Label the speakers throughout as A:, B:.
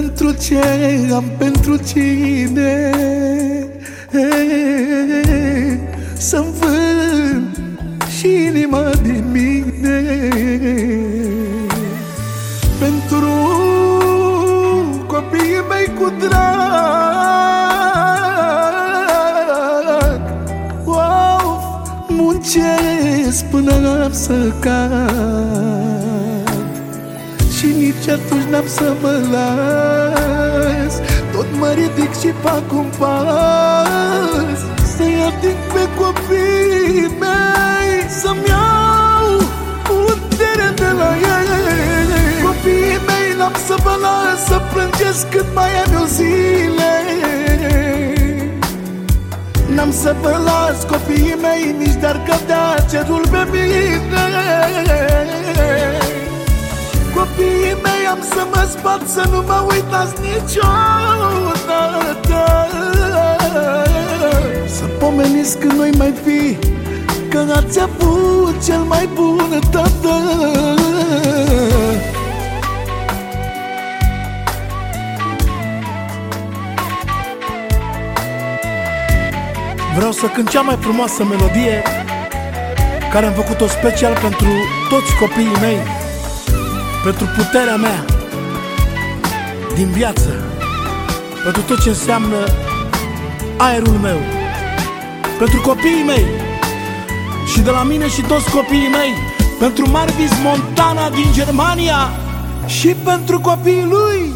A: Pentru ce am pentru cine Să-mi vând și inima din mine. Pentru copiii mei cu drag Wow, muncesc până să cad Și nici atunci n-am să mă las. Tot mă ridic și fac un pas. Să-i ating pe copiii mei Să-mi iau putere de la ei. Copiii mei n-am să vă las Să plângesc cât mai am eu zile. N-am să vă las copiii mei Nici de-ar cădea cerul pe mine Copiii mei am să mă spat Să nu mă uitați niciodată. Să pomeniți când noi mai fi Că ați avut cel mai bun tată. Vreau să cânt cea mai frumoasă melodie Care am făcut-o special pentru toți copiii mei Pentru puterea mea Din viață Pentru tot ce înseamnă aerul meu Pentru copiii mei Și de la mine și toți copiii mei Pentru Marvis Montana din Germania Și pentru copiii lui.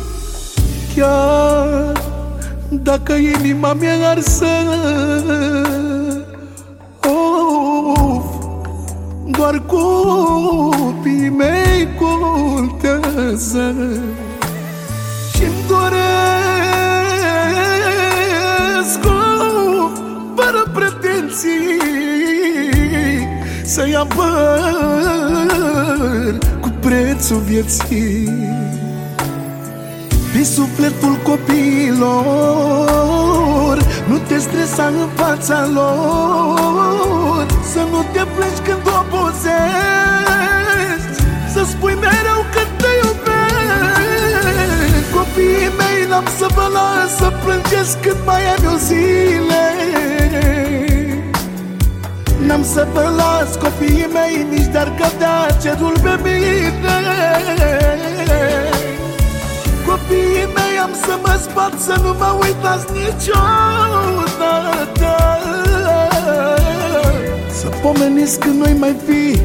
A: Chiar dacă inima mea arsă Of, doar copiii mei contează Și-mi doresc of, fără pretenții Să-i apăr cu prețul vieții. Pe sufletul copiilor Nu te stresa în fața lor n-am să vă las Să plângesc cât mai am eu zile. N-am să vă las copiii mei Nici de-ar cădea cerul pe mine. Copiii mei am să mă spat Să nu mă uitați niciodată. Să pomeniți când noi mai fi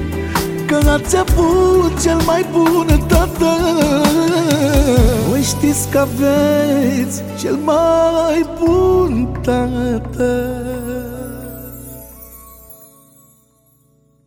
A: Că ați avut cel mai bun tată. Voi știți că aveți cel mai bun tată